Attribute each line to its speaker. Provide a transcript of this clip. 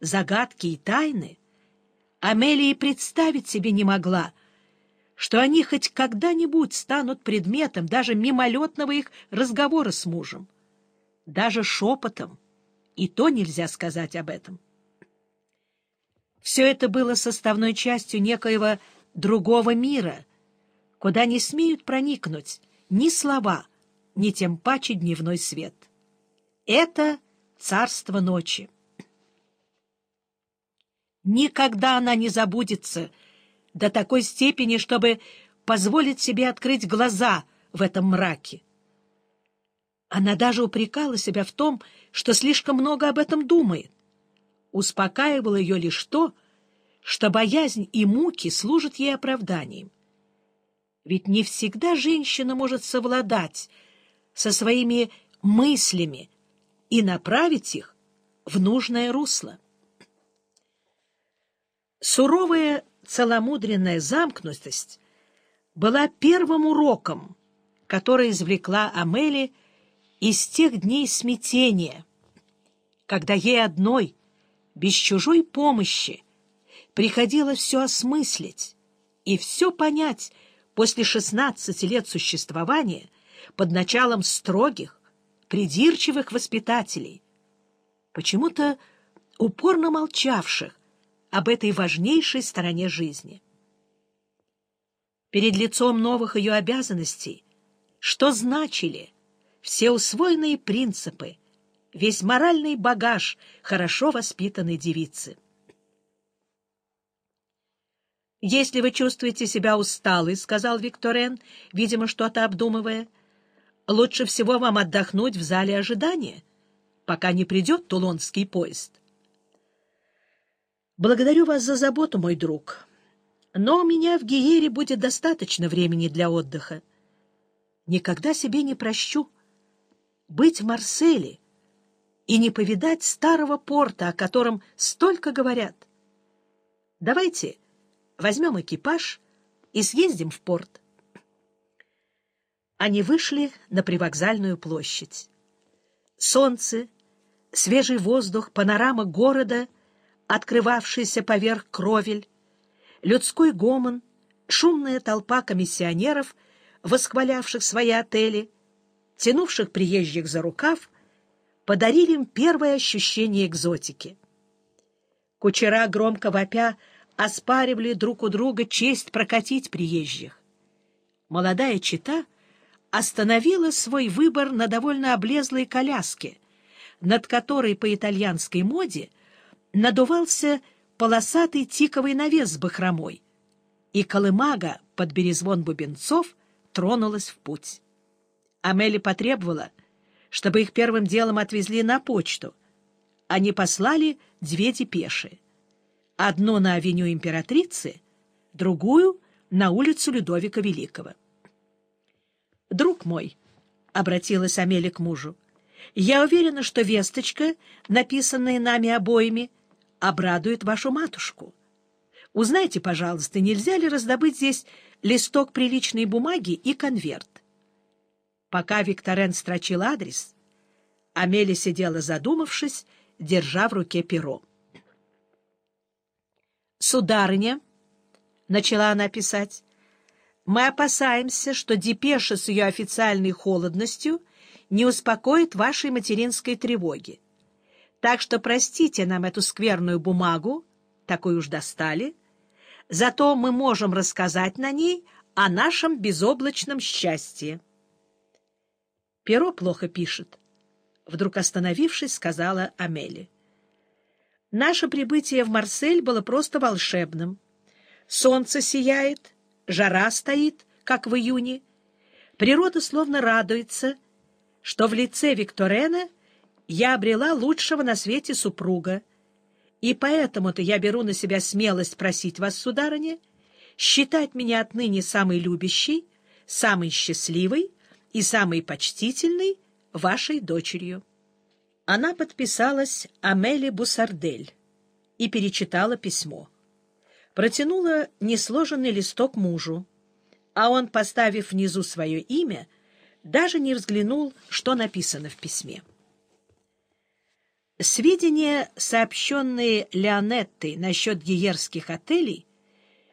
Speaker 1: загадки и тайны, Амелия представить себе не могла, что они хоть когда-нибудь станут предметом даже мимолетного их разговора с мужем, даже шепотом, и то нельзя сказать об этом. Все это было составной частью некоего другого мира, куда не смеют проникнуть ни слова, ни тем паче дневной свет. Это царство ночи. Никогда она не забудется до такой степени, чтобы позволить себе открыть глаза в этом мраке. Она даже упрекала себя в том, что слишком много об этом думает. Успокаивало ее лишь то, что боязнь и муки служат ей оправданием. Ведь не всегда женщина может совладать со своими мыслями и направить их в нужное русло. Суровая целомудренная замкнутость была первым уроком, который извлекла Амели из тех дней смятения, когда ей одной, без чужой помощи, приходилось все осмыслить и все понять после шестнадцати лет существования под началом строгих, придирчивых воспитателей, почему-то упорно молчавших об этой важнейшей стороне жизни. Перед лицом новых ее обязанностей, что значили все усвоенные принципы, весь моральный багаж хорошо воспитанной девицы. «Если вы чувствуете себя усталой, — сказал Викторен, видимо, что-то обдумывая, — лучше всего вам отдохнуть в зале ожидания, пока не придет тулонский поезд. Благодарю вас за заботу, мой друг, но у меня в Гиере будет достаточно времени для отдыха. Никогда себе не прощу быть в Марселе и не повидать старого порта, о котором столько говорят. Давайте возьмем экипаж и съездим в порт. Они вышли на привокзальную площадь. Солнце, свежий воздух, панорама города, открывавшийся поверх кровель, людской гомон, шумная толпа комиссионеров, восхвалявших свои отели, тянувших приезжих за рукав, подарили им первое ощущение экзотики. Кучера, громко вопя, оспаривали друг у друга честь прокатить приезжих. Молодая чита остановила свой выбор на довольно облезлой коляске, над которой по итальянской моде надувался полосатый тиковый навес с бахромой, и колымага под березвон бубенцов тронулась в путь. Амели потребовала, чтобы их первым делом отвезли на почту. Они послали две депеши — одну на авеню императрицы, другую — на улицу Людовика Великого. «Друг мой», — обратилась Амелия к мужу, — «я уверена, что весточка, написанная нами обоими, обрадует вашу матушку. Узнайте, пожалуйста, нельзя ли раздобыть здесь листок приличной бумаги и конверт?» Пока Викторен строчил адрес, Амелия сидела задумавшись, держа в руке перо. «Сударыня», — начала она писать, — «мы опасаемся, что депеша с ее официальной холодностью не успокоит вашей материнской тревоги. Так что простите нам эту скверную бумагу, такую уж достали, зато мы можем рассказать на ней о нашем безоблачном счастье». «Перо плохо пишет», — вдруг остановившись, сказала Амели. Наше прибытие в Марсель было просто волшебным. Солнце сияет, жара стоит, как в июне. Природа словно радуется, что в лице Викторена я обрела лучшего на свете супруга. И поэтому-то я беру на себя смелость просить вас, сударыня, считать меня отныне самой любящей, самой счастливой и самой почтительной вашей дочерью. Она подписалась Амели Бусардель и перечитала письмо. Протянула несложенный листок мужу, а он, поставив внизу свое имя, даже не взглянул, что написано в письме. Сведения, сообщенные Леонеттой насчет гиерских отелей,